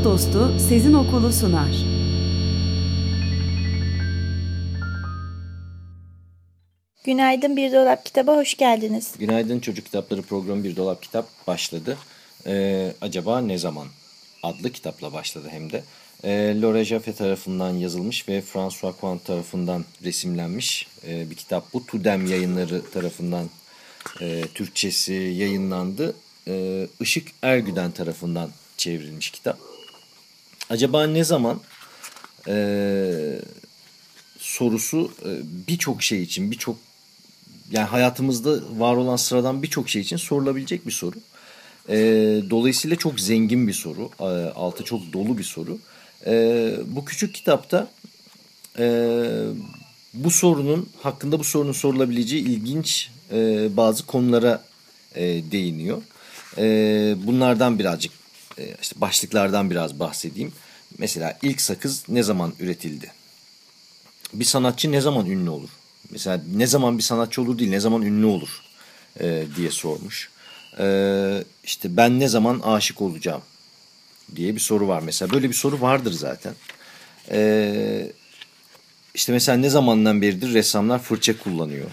Kitap Dostu Sezin Okulu sunar. Günaydın Bir Dolap Kitaba hoş geldiniz. Günaydın Çocuk Kitapları programı Bir Dolap Kitap başladı. Ee, acaba ne zaman? Adlı kitapla başladı hem de. Ee, Laura Jaffe tarafından yazılmış ve François Coin tarafından resimlenmiş ee, bir kitap. Bu Tudem yayınları tarafından e, Türkçesi yayınlandı. Ee, Işık Ergüden tarafından çevrilmiş kitap. Acaba ne zaman e, sorusu e, birçok şey için, birçok yani hayatımızda var olan sıradan birçok şey için sorulabilecek bir soru. E, dolayısıyla çok zengin bir soru, e, altı çok dolu bir soru. E, bu küçük kitapta e, bu sorunun hakkında bu sorunun sorulabileceği ilginç e, bazı konulara e, değiniyor. E, bunlardan birazcık işte başlıklardan biraz bahsedeyim. Mesela ilk sakız ne zaman üretildi? Bir sanatçı ne zaman ünlü olur? Mesela ne zaman bir sanatçı olur değil, ne zaman ünlü olur e, diye sormuş. E, işte ben ne zaman aşık olacağım diye bir soru var mesela. Böyle bir soru vardır zaten. E, işte mesela ne zamandan beridir ressamlar fırça kullanıyor?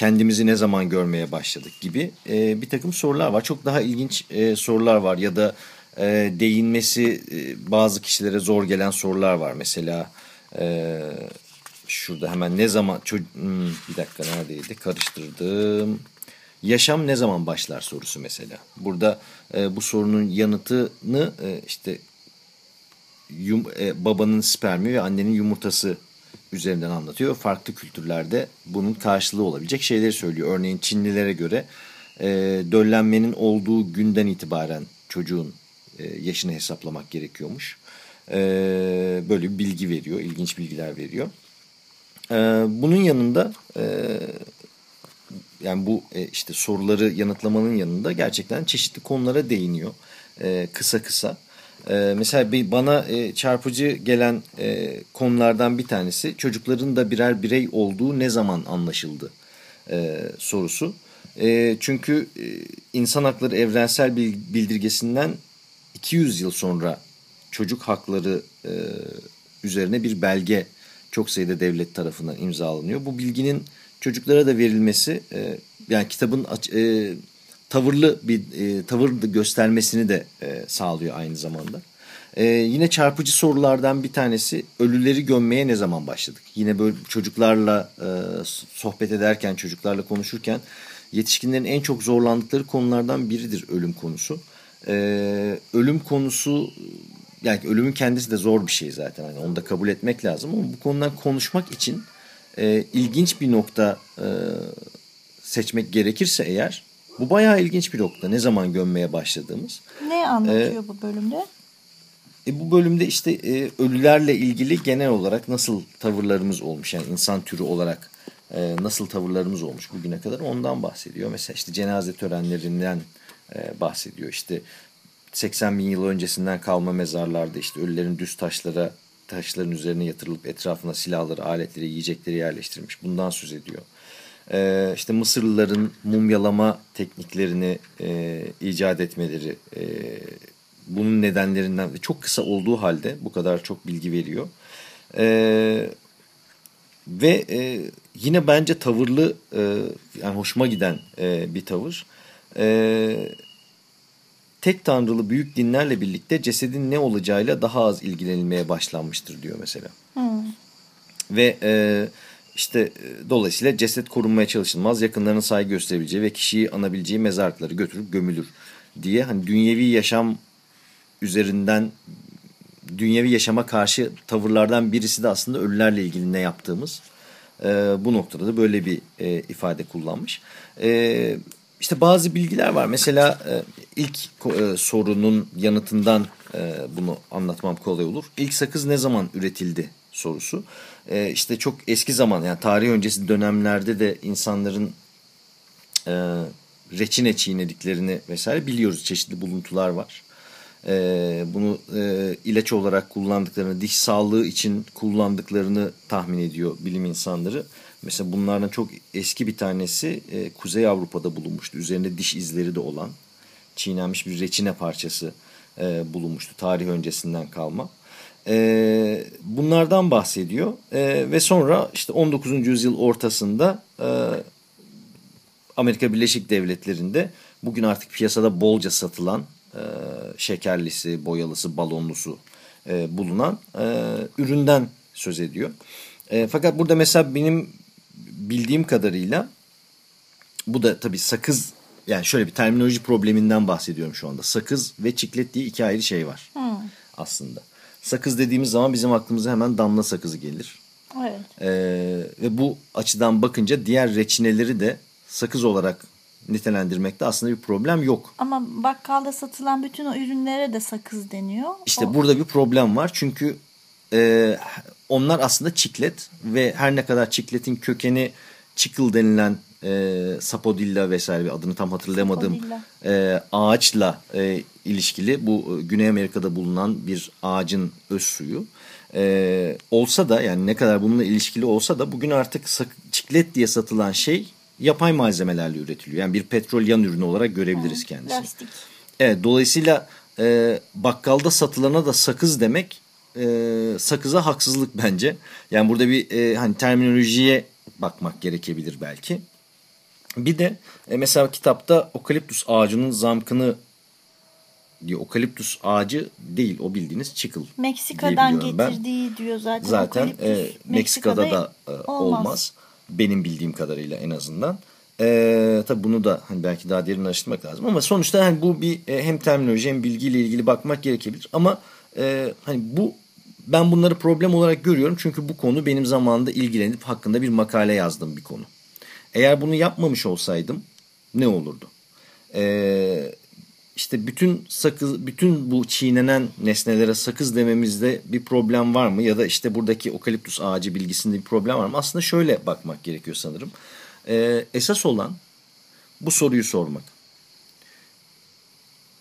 Kendimizi ne zaman görmeye başladık gibi e, bir takım sorular var. Çok daha ilginç e, sorular var ya da e, değinmesi e, bazı kişilere zor gelen sorular var. Mesela e, şurada hemen ne zaman hmm, bir dakika neredeydi karıştırdım. Yaşam ne zaman başlar sorusu mesela. Burada e, bu sorunun yanıtını e, işte yum, e, babanın spermi ve annenin yumurtası üzerinden anlatıyor. Farklı kültürlerde bunun karşılığı olabilecek şeyleri söylüyor. Örneğin Çinlilere göre e, döllenmenin olduğu günden itibaren çocuğun e, yaşını hesaplamak gerekiyormuş. E, böyle bir bilgi veriyor, ilginç bilgiler veriyor. E, bunun yanında e, yani bu e, işte soruları yanıtlamanın yanında gerçekten çeşitli konulara değiniyor e, kısa kısa. E, mesela bir, bana e, çarpıcı gelen e, konulardan bir tanesi çocukların da birer birey olduğu ne zaman anlaşıldı e, sorusu. Çünkü insan hakları evrensel bildirgesinden 200 yıl sonra çocuk hakları üzerine bir belge çok sayıda devlet tarafından imzalanıyor. Bu bilginin çocuklara da verilmesi yani kitabın tavırlı bir e, tavır göstermesini de e, sağlıyor aynı zamanda. E, yine çarpıcı sorulardan bir tanesi ölüleri gömmeye ne zaman başladık? Yine böyle çocuklarla e, sohbet ederken, çocuklarla konuşurken yetişkinlerin en çok zorlandıkları konulardan biridir ölüm konusu. E, ölüm konusu yani ölümün kendisi de zor bir şey zaten. Hani onu da kabul etmek lazım ama bu konudan konuşmak için e, ilginç bir nokta e, seçmek gerekirse eğer bu bayağı ilginç bir nokta. Ne zaman gömmeye başladığımız. Ne anlatıyor ee, bu bölümde? E, bu bölümde işte e, ölülerle ilgili genel olarak nasıl tavırlarımız olmuş. Yani insan türü olarak e, nasıl tavırlarımız olmuş bugüne kadar ondan bahsediyor. Mesela işte cenaze törenlerinden e, bahsediyor. İşte 80 bin yıl öncesinden kalma mezarlarda işte ölülerin düz taşlara taşların üzerine yatırılıp etrafına silahları, aletleri, yiyecekleri yerleştirilmiş. Bundan söz ediyor. Ee, işte Mısırlıların mumyalama tekniklerini e, icat etmeleri, e, bunun nedenlerinden çok kısa olduğu halde bu kadar çok bilgi veriyor. E, ve e, yine bence tavırlı, e, yani hoşuma giden e, bir tavır. E, tek tanrılı büyük dinlerle birlikte cesedin ne olacağıyla daha az ilgilenilmeye başlanmıştır diyor mesela. Hmm. Ve e, işte e, dolayısıyla ceset korunmaya çalışılmaz, yakınlarının saygı gösterebileceği ve kişiyi anabileceği mezarlıkları götürüp gömülür diye hani dünyevi yaşam üzerinden dünyevi yaşama karşı tavırlardan birisi de aslında ölülerle ilgili ne yaptığımız. E, bu noktada da böyle bir e, ifade kullanmış. E, işte bazı bilgiler var. Mesela e, ilk e, sorunun yanıtından e, bunu anlatmam kolay olur. İlk sakız ne zaman üretildi sorusu. E, işte çok eski zaman yani tarih öncesi dönemlerde de insanların e, reçine çiğnediklerini vesaire biliyoruz. Çeşitli buluntular var. E, bunu e, ilaç olarak kullandıklarını, diş sağlığı için kullandıklarını tahmin ediyor bilim insanları. Mesela bunlardan çok eski bir tanesi e, Kuzey Avrupa'da bulunmuştu. Üzerinde diş izleri de olan çiğnenmiş bir reçine parçası e, bulunmuştu. Tarih öncesinden kalma. E, bunlardan bahsediyor e, ve sonra işte 19. yüzyıl ortasında e, Amerika Birleşik Devletleri'nde bugün artık piyasada bolca satılan e, şekerlisi, boyalısı, balonlusu e, bulunan e, üründen söz ediyor. E, fakat burada mesela benim bildiğim kadarıyla bu da tabii sakız yani şöyle bir terminoloji probleminden bahsediyorum şu anda. Sakız ve çiklet diye iki ayrı şey var hmm. aslında. Sakız dediğimiz zaman bizim aklımıza hemen damla sakızı gelir. Evet. Ee, ve bu açıdan bakınca diğer reçineleri de sakız olarak nitelendirmekte aslında bir problem yok. Ama bakkalda satılan bütün o ürünlere de sakız deniyor. İşte o... burada bir problem var. Çünkü e, onlar aslında çiklet ve her ne kadar çikletin kökeni çikıl denilen e, sapodilla vesaire bir adını tam hatırlayamadığım e, ağaçla e, ilişkili bu e, Güney Amerika'da bulunan bir ağacın öz suyu. E, olsa da yani ne kadar bununla ilişkili olsa da bugün artık çiklet diye satılan şey yapay malzemelerle üretiliyor. Yani bir petrol yan ürünü olarak görebiliriz kendisini. Plastik. Evet dolayısıyla e, bakkalda satılana da sakız demek e, sakıza haksızlık bence. Yani burada bir e, hani terminolojiye bakmak gerekebilir belki. Bir de e, mesela kitapta okaliptus ağacının zamkını diyor. Okaliptus ağacı değil o bildiğiniz çıkıl. Meksika'dan getirdiği ben. diyor zaten. Zaten e, Meksika'da, Meksika'da da e, olmaz. olmaz. Benim bildiğim kadarıyla en azından. E, tabii bunu da hani belki daha derin araştırmak lazım ama sonuçta hani bu bir e, hem terminoloji hem bilgiyle ilgili bakmak gerekebilir ama e, hani bu ben bunları problem olarak görüyorum çünkü bu konu benim zamanında ilgilenip hakkında bir makale yazdığım bir konu. Eğer bunu yapmamış olsaydım ne olurdu? Ee, işte bütün sakız, bütün bu çiğnenen nesnelere sakız dememizde bir problem var mı? Ya da işte buradaki okaliptus ağacı bilgisinde bir problem var mı? Aslında şöyle bakmak gerekiyor sanırım. Ee, esas olan bu soruyu sormak.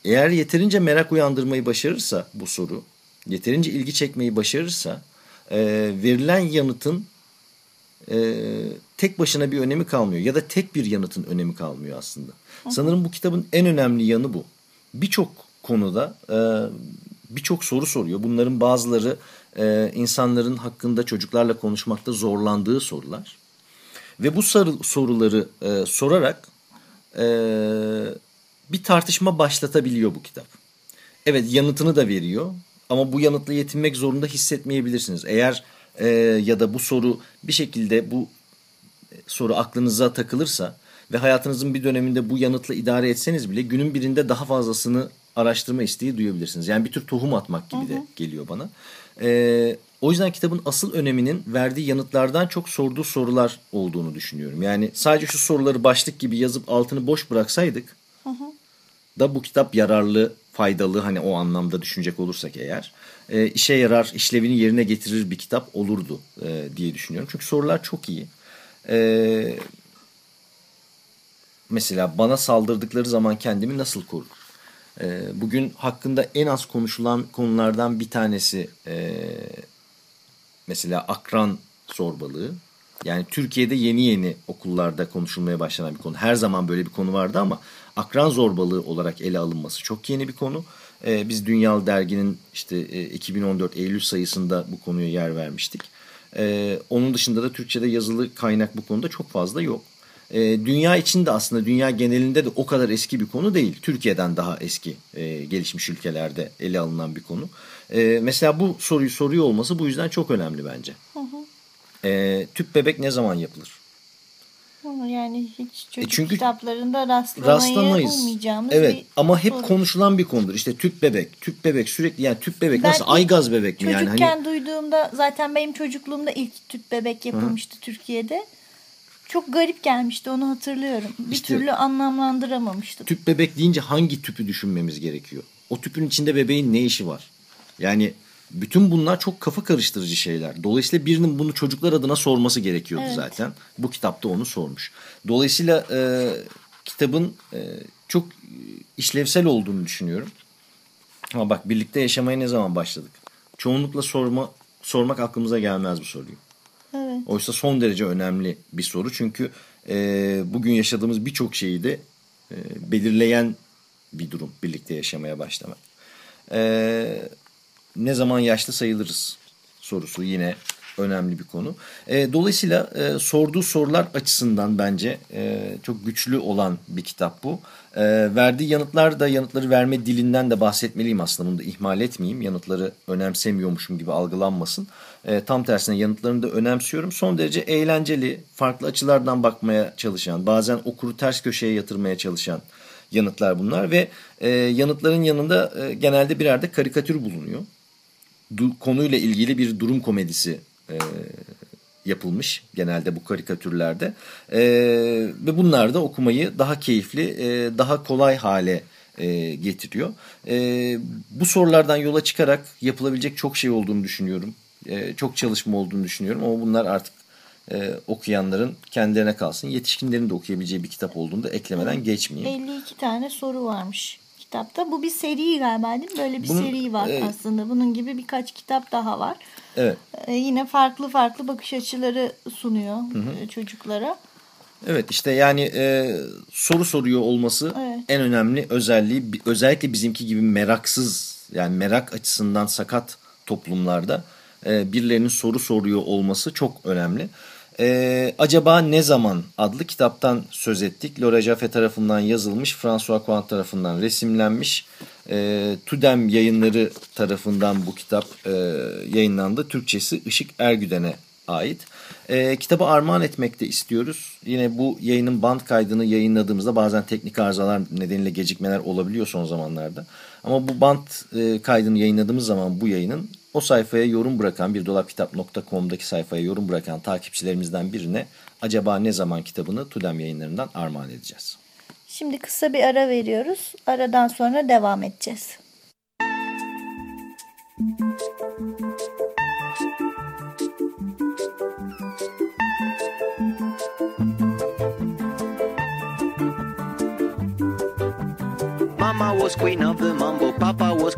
Eğer yeterince merak uyandırmayı başarırsa bu soru, yeterince ilgi çekmeyi başarırsa e, verilen yanıtın e, tek başına bir önemi kalmıyor. Ya da tek bir yanıtın önemi kalmıyor aslında. Hı. Sanırım bu kitabın en önemli yanı bu. Birçok konuda e, birçok soru soruyor. Bunların bazıları e, insanların hakkında çocuklarla konuşmakta zorlandığı sorular. Ve bu soru, soruları e, sorarak e, bir tartışma başlatabiliyor bu kitap. Evet yanıtını da veriyor ama bu yanıtla yetinmek zorunda hissetmeyebilirsiniz. Eğer e, ya da bu soru bir şekilde bu soru aklınıza takılırsa ve hayatınızın bir döneminde bu yanıtla idare etseniz bile günün birinde daha fazlasını araştırma isteği duyabilirsiniz. Yani bir tür tohum atmak gibi de geliyor bana. Ee, o yüzden kitabın asıl öneminin verdiği yanıtlardan çok sorduğu sorular olduğunu düşünüyorum. Yani sadece şu soruları başlık gibi yazıp altını boş bıraksaydık hı hı. da bu kitap yararlı, faydalı hani o anlamda düşünecek olursak eğer e, işe yarar, işlevini yerine getirir bir kitap olurdu e, diye düşünüyorum. Çünkü sorular çok iyi. E, mesela bana saldırdıkları zaman kendimi nasıl korurum? E, bugün hakkında en az konuşulan konulardan bir tanesi e, mesela akran zorbalığı. Yani Türkiye'de yeni yeni okullarda konuşulmaya başlanan bir konu. Her zaman böyle bir konu vardı ama akran zorbalığı olarak ele alınması çok yeni bir konu. Ee, biz Dünyal Dergi'nin işte e, 2014 Eylül sayısında bu konuya yer vermiştik. Ee, onun dışında da Türkçe'de yazılı kaynak bu konuda çok fazla yok. Ee, dünya içinde aslında dünya genelinde de o kadar eski bir konu değil. Türkiye'den daha eski e, gelişmiş ülkelerde ele alınan bir konu. Ee, mesela bu soruyu soruyor olması bu yüzden çok önemli bence. Hı hı. Ee, tüp bebek ne zaman yapılır? Yani hiç çocuk e çünkü kitaplarında rastlamayız. olmayacağımız evet, bir ama hep soru. konuşulan bir konudur. İşte tüp bebek, tüp bebek sürekli yani tüp bebek ben nasıl aygaz bebek mi yani? Çocukken hani... duyduğumda zaten benim çocukluğumda ilk tüp bebek yapılmıştı Hı. Türkiye'de. Çok garip gelmişti onu hatırlıyorum. Bir işte, türlü anlamlandıramamıştım. Tüp bebek deyince hangi tüpü düşünmemiz gerekiyor? O tüpün içinde bebeğin ne işi var? Yani bütün bunlar çok kafa karıştırıcı şeyler. Dolayısıyla birinin bunu çocuklar adına sorması gerekiyordu evet. zaten. Bu kitapta onu sormuş. Dolayısıyla e, kitabın e, çok işlevsel olduğunu düşünüyorum. Ama bak birlikte yaşamaya ne zaman başladık? Çoğunlukla sorma sormak aklımıza gelmez bu soruyu. Evet. Oysa son derece önemli bir soru. Çünkü e, bugün yaşadığımız birçok şeyi de e, belirleyen bir durum birlikte yaşamaya başlamak. E, ne zaman yaşlı sayılırız sorusu yine önemli bir konu. E, dolayısıyla e, sorduğu sorular açısından bence e, çok güçlü olan bir kitap bu. E, verdiği yanıtlar da yanıtları verme dilinden de bahsetmeliyim aslında. Bunu da ihmal etmeyeyim. Yanıtları önemsemiyormuşum gibi algılanmasın. E, tam tersine yanıtlarını da önemsiyorum. Son derece eğlenceli, farklı açılardan bakmaya çalışan, bazen okuru ters köşeye yatırmaya çalışan yanıtlar bunlar. Ve e, yanıtların yanında e, genelde birer de karikatür bulunuyor. Du konuyla ilgili bir durum komedisi e, yapılmış genelde bu karikatürlerde. E, ve bunlar da okumayı daha keyifli, e, daha kolay hale e, getiriyor. E, bu sorulardan yola çıkarak yapılabilecek çok şey olduğunu düşünüyorum. E, çok çalışma olduğunu düşünüyorum ama bunlar artık e, okuyanların kendilerine kalsın. Yetişkinlerin de okuyabileceği bir kitap olduğunu da eklemeden geçmeyeyim. 52 tane soru varmış kitapta. Bu bir seri galiba değil mi? Böyle bir Bunun, seri var e, aslında. Bunun gibi birkaç kitap daha var. Evet. Ee, yine farklı farklı bakış açıları sunuyor hı hı. E, çocuklara. Evet işte yani e, soru soruyor olması evet. en önemli özelliği. Özellikle bizimki gibi meraksız yani merak açısından sakat toplumlarda e, birilerinin soru soruyor olması çok önemli. Ee, Acaba Ne Zaman adlı kitaptan söz ettik. Laura Jaffe tarafından yazılmış, François Coin tarafından resimlenmiş. Ee, Tudem yayınları tarafından bu kitap e, yayınlandı. Türkçesi Işık Ergüden'e ait. E, kitabı armağan etmek de istiyoruz. Yine bu yayının band kaydını yayınladığımızda bazen teknik arızalar nedeniyle gecikmeler olabiliyor son zamanlarda. Ama bu band e, kaydını yayınladığımız zaman bu yayının o sayfaya yorum bırakan bir dolapkitap.com'daki sayfaya yorum bırakan takipçilerimizden birine acaba ne zaman kitabını Tudem yayınlarından armağan edeceğiz. Şimdi kısa bir ara veriyoruz. Aradan sonra devam edeceğiz. Mama was queen of the mambo,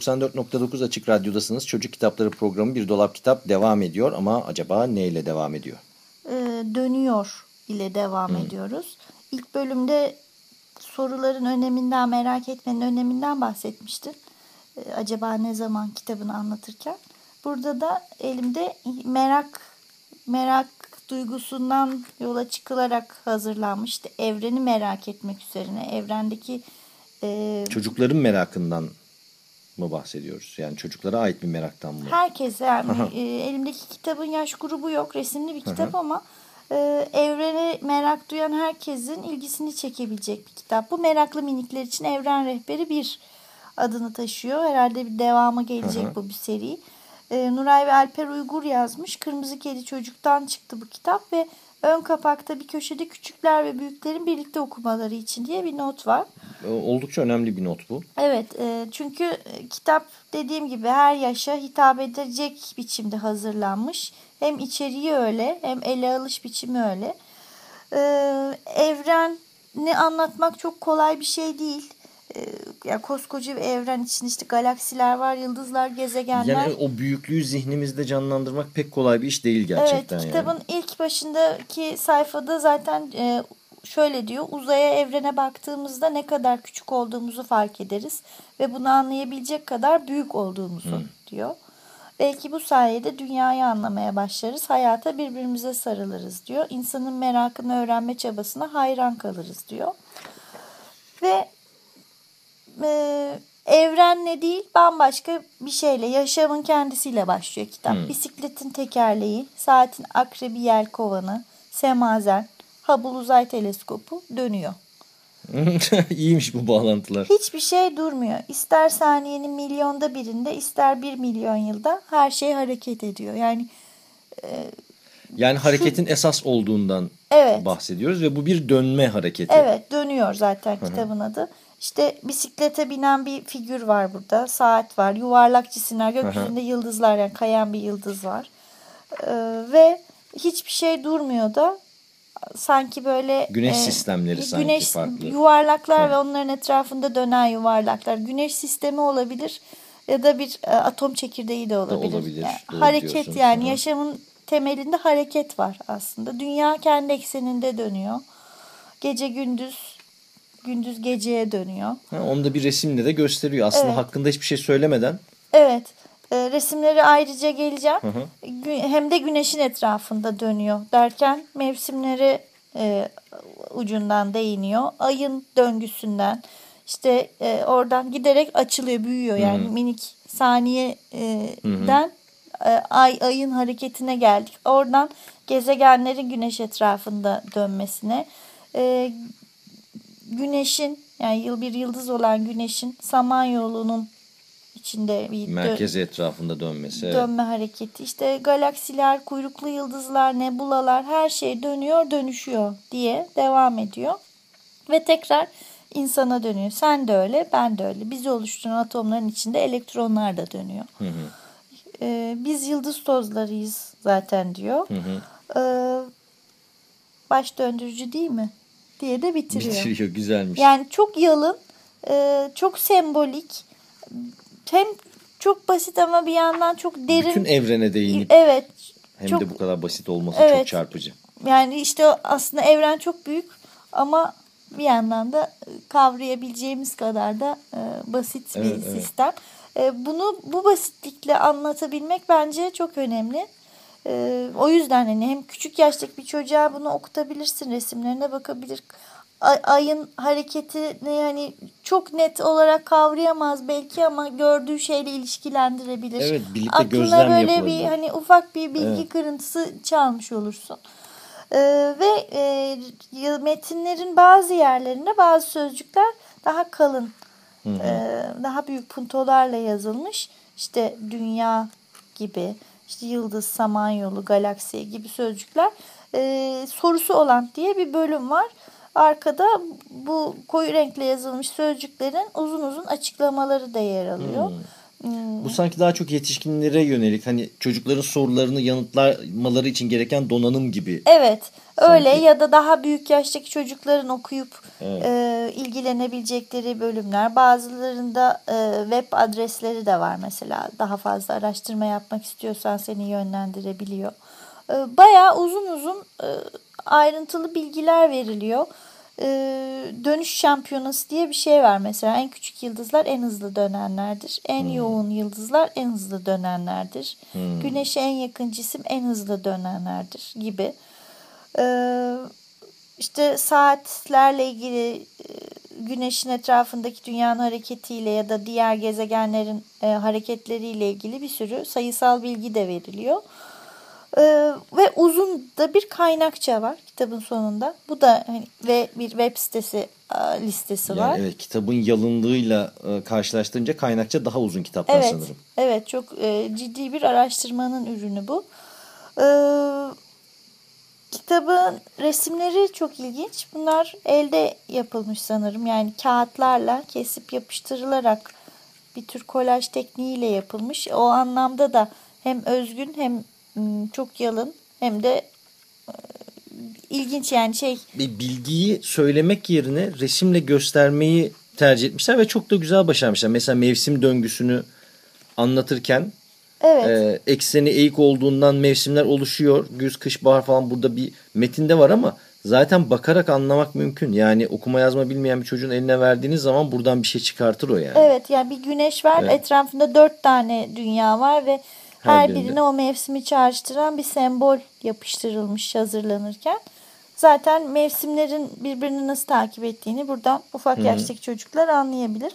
...94.9 Açık Radyo'dasınız. Çocuk Kitapları programı Bir Dolap Kitap devam ediyor. Ama acaba neyle devam ediyor? Ee, dönüyor ile devam ediyoruz. İlk bölümde soruların öneminden, merak etmenin öneminden bahsetmiştin. Ee, acaba ne zaman kitabını anlatırken. Burada da elimde merak merak duygusundan yola çıkılarak hazırlanmış. İşte evreni merak etmek üzerine. Evrendeki e, Çocukların merakından mı bahsediyoruz? Yani çocuklara ait bir meraktan mı? Herkes yani e, elimdeki kitabın yaş grubu yok resimli bir kitap ama e, evrene merak duyan herkesin ilgisini çekebilecek bir kitap. Bu meraklı minikler için Evren Rehberi bir adını taşıyor. Herhalde bir devamı gelecek bu bir seri. E, Nuray ve Alper Uygur yazmış. Kırmızı Kedi Çocuk'tan çıktı bu kitap ve ön kapakta bir köşede küçükler ve büyüklerin birlikte okumaları için diye bir not var. E, Oldukça önemli bir not bu. Evet e, çünkü e, kitap dediğim gibi her yaşa hitap edecek biçimde hazırlanmış. Hem içeriği öyle hem ele alış biçimi öyle. E, evreni anlatmak çok kolay bir şey değil. E, yani koskoca bir evren için işte galaksiler var, yıldızlar, gezegenler. Yani o büyüklüğü zihnimizde canlandırmak pek kolay bir iş değil gerçekten. Evet yani. kitabın ilk başındaki sayfada zaten e, şöyle diyor uzaya evrene baktığımızda ne kadar küçük olduğumuzu fark ederiz ve bunu anlayabilecek kadar büyük olduğumuzu diyor. Belki bu sayede dünyayı anlamaya başlarız, hayata birbirimize sarılırız diyor. İnsanın merakını öğrenme çabasına hayran kalırız diyor. Ve e, evrenle değil bambaşka bir şeyle yaşamın kendisiyle başlıyor kitap. Bisikletin tekerleği, saatin akrebi yelkovanı, semazen, Hubble uzay teleskopu dönüyor. İyiymiş bu bağlantılar. Hiçbir şey durmuyor. İster saniyenin milyonda birinde ister bir milyon yılda her şey hareket ediyor. Yani Yani hareketin esas olduğundan Evet. bahsediyoruz ve bu bir dönme hareketi. Evet dönüyor zaten kitabın adı. İşte bisiklete binen bir figür var burada. Saat var. Yuvarlak cisimler. Gökyüzünde yıldızlar yani kayan bir yıldız var. Ee, ve hiçbir şey durmuyor da sanki böyle Güneş sistemleri sanki güneş farklı. yuvarlaklar ve onların etrafında dönen yuvarlaklar. Güneş sistemi olabilir ya da bir e, atom çekirdeği de olabilir. olabilir, Yani hareket diyorsun. yani Hı. yaşamın temelinde hareket var aslında. Dünya kendi ekseninde dönüyor. Gece gündüz, gündüz geceye dönüyor. Ha, onu da bir resimle de gösteriyor. Aslında Evet. hakkında hiçbir şey söylemeden Evet. e, resimleri ayrıca geleceğim. Gü- Hem de güneşin etrafında dönüyor derken mevsimleri e, ucundan değiniyor. Ayın döngüsünden işte e, oradan giderek açılıyor, büyüyor. Yani minik saniyeden e, ay ayın hareketine geldik. Oradan gezegenlerin güneş etrafında dönmesine, e, güneşin yani yıl bir yıldız olan güneşin Samanyolu'nun içinde bir dö- merkezi etrafında dönmesi. evet. dönme hareketi. İşte galaksiler, kuyruklu yıldızlar, nebulalar her şey dönüyor, dönüşüyor diye devam ediyor. Ve tekrar insana dönüyor. Sen de öyle, ben de öyle. Bizi oluşturan atomların içinde elektronlar da dönüyor. Ee, biz yıldız tozlarıyız zaten diyor. Ee, baş döndürücü değil mi? Diye de bitiriyor. Bitiriyor güzelmiş. Yani çok yalın, e, çok sembolik, hem çok basit ama bir yandan çok derin. Bütün evrene değinip Evet. hem çok, de bu kadar basit olması Evet. çok çarpıcı. Yani işte aslında evren çok büyük ama bir yandan da kavrayabileceğimiz kadar da e, basit bir Evet, evet. sistem. E, bunu bu basitlikle anlatabilmek bence çok önemli. E, o yüzden hani hem küçük yaştaki bir çocuğa bunu okutabilirsin, resimlerine bakabilir. Ay- ayın hareketini hani çok net olarak kavrayamaz belki ama gördüğü şeyle ilişkilendirebilir. Evet, birlikte Aklına gözlem böyle yapılabilir. bir hani ufak bir bilgi Evet. kırıntısı çalmış olursun. Ee, ve e, metinlerin bazı yerlerinde bazı sözcükler daha kalın, e, daha büyük puntolarla yazılmış. İşte dünya gibi, işte yıldız, samanyolu, galaksi gibi sözcükler e, sorusu olan diye bir bölüm var. Arkada bu koyu renkle yazılmış sözcüklerin uzun uzun açıklamaları da yer alıyor. Hmm. Bu sanki daha çok yetişkinlere yönelik hani çocukların sorularını yanıtlamaları için gereken donanım gibi. Evet öyle Sanki- ya da daha büyük yaştaki çocukların okuyup Evet. e, ilgilenebilecekleri bölümler. Bazılarında e, web adresleri de var mesela. Daha fazla araştırma yapmak istiyorsan seni yönlendirebiliyor. E, bayağı uzun uzun e, ayrıntılı bilgiler veriliyor. E, dönüş şampiyonası diye bir şey var mesela. En küçük yıldızlar en hızlı dönenlerdir. En yoğun yıldızlar en hızlı dönenlerdir. Güneşe en yakın cisim en hızlı dönenlerdir gibi. Ee, işte saatlerle ilgili e, güneşin etrafındaki dünyanın hareketiyle ya da diğer gezegenlerin e, hareketleriyle ilgili bir sürü sayısal bilgi de veriliyor. Ee, ve uzun da bir kaynakça var kitabın sonunda. Bu da hani, ve bir web sitesi e, listesi Yani var. evet kitabın yalınlığıyla e, karşılaştırınca kaynakça daha uzun kitaplar Evet, sanırım. evet çok e, ciddi bir araştırmanın ürünü bu. Ee, kitabın resimleri çok ilginç. Bunlar elde yapılmış sanırım. Yani kağıtlarla kesip yapıştırılarak bir tür kolaj tekniğiyle yapılmış. O anlamda da hem özgün hem m, çok yalın hem de e, ilginç yani şey Bir bilgiyi söylemek yerine resimle göstermeyi tercih etmişler ve çok da güzel başarmışlar. Mesela mevsim döngüsünü anlatırken evet e, ekseni eğik olduğundan mevsimler oluşuyor. Güz, kış, bahar falan burada bir metinde var ama zaten bakarak anlamak mümkün. Yani okuma yazma bilmeyen bir çocuğun eline verdiğiniz zaman buradan bir şey çıkartır o yani. Evet yani bir güneş var Evet. etrafında dört tane dünya var ve Her her, birinde. birine o mevsimi çağrıştıran bir sembol yapıştırılmış hazırlanırken. Zaten mevsimlerin birbirini nasıl takip ettiğini buradan ufak yaştaki çocuklar anlayabilir.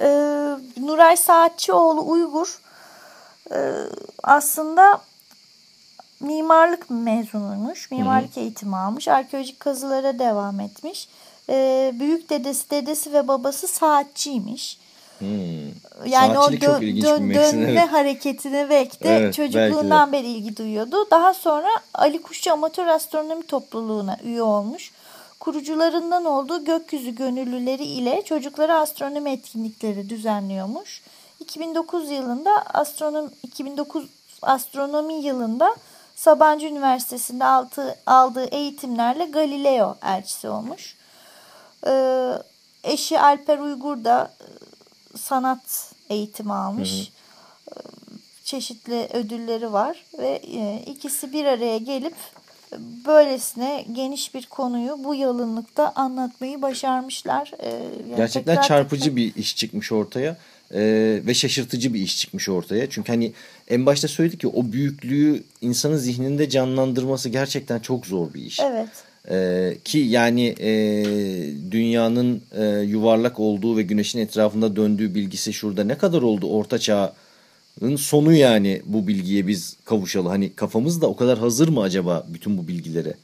Ee, Nuray Saatçioğlu Uygur aslında mimarlık mezunuymuş. Mimarlık eğitimi almış. Arkeolojik kazılara devam etmiş. Ee, büyük dedesi, dedesi ve babası saatçiymiş. Hmm. Yani Saatçilik o dö- dön- dönme evet. hareketine belki de Evet, çocukluğundan beri ilgi duyuyordu. Daha sonra Ali Kuşçu Amatör Astronomi Topluluğu'na üye olmuş. Kurucularından olduğu gökyüzü gönüllüleri ile çocuklara astronomi etkinlikleri düzenliyormuş. 2009 yılında astronom 2009 astronomi yılında Sabancı Üniversitesi'nde altı, aldığı eğitimlerle Galileo elçisi olmuş. Ee, eşi Alper Uygur da e, sanat eğitimi almış. Ee, Çeşitli ödülleri var ve e, ikisi bir araya gelip böylesine geniş bir konuyu bu yalınlıkta anlatmayı başarmışlar. Ee, yani Gerçekten çarpıcı tekrar- bir iş çıkmış ortaya. Ee, ve şaşırtıcı bir iş çıkmış ortaya. Çünkü hani en başta söyledik ki o büyüklüğü insanın zihninde canlandırması gerçekten çok zor bir iş. Evet. Ee, ki yani e, dünyanın e, yuvarlak olduğu ve güneşin etrafında döndüğü bilgisi şurada ne kadar oldu orta çağın sonu yani bu bilgiye biz kavuşalı. Hani kafamız da o kadar hazır mı acaba bütün bu bilgilere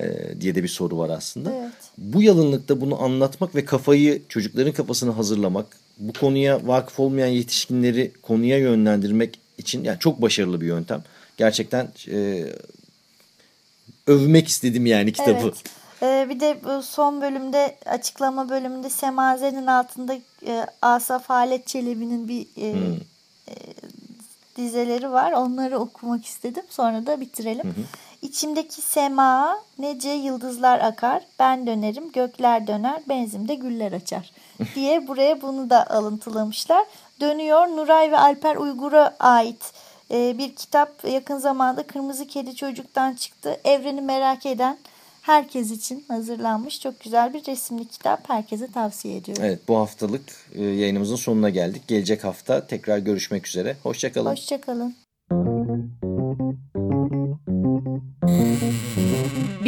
e, diye de bir soru var aslında. Evet. Bu yalınlıkta bunu anlatmak ve kafayı çocukların kafasını hazırlamak, bu konuya vakıf olmayan yetişkinleri konuya yönlendirmek için yani çok başarılı bir yöntem. Gerçekten e, övmek istedim yani kitabı. Evet. Ee, bir de son bölümde açıklama bölümünde Semazen'in altında e, Asaf Halet Çelebi'nin bir e, e, dizeleri var. Onları okumak istedim. Sonra da bitirelim. İçimdeki sema nece yıldızlar akar. Ben dönerim gökler döner. Benzimde güller açar. diye buraya bunu da alıntılamışlar. Dönüyor Nuray ve Alper Uygur'a ait e, bir kitap yakın zamanda Kırmızı Kedi Çocuk'tan çıktı. Evreni merak eden herkes için hazırlanmış. Çok güzel bir resimli kitap. Herkese tavsiye ediyorum. Evet bu haftalık e, yayınımızın sonuna geldik. Gelecek hafta tekrar görüşmek üzere. Hoşçakalın. Hoşçakalın.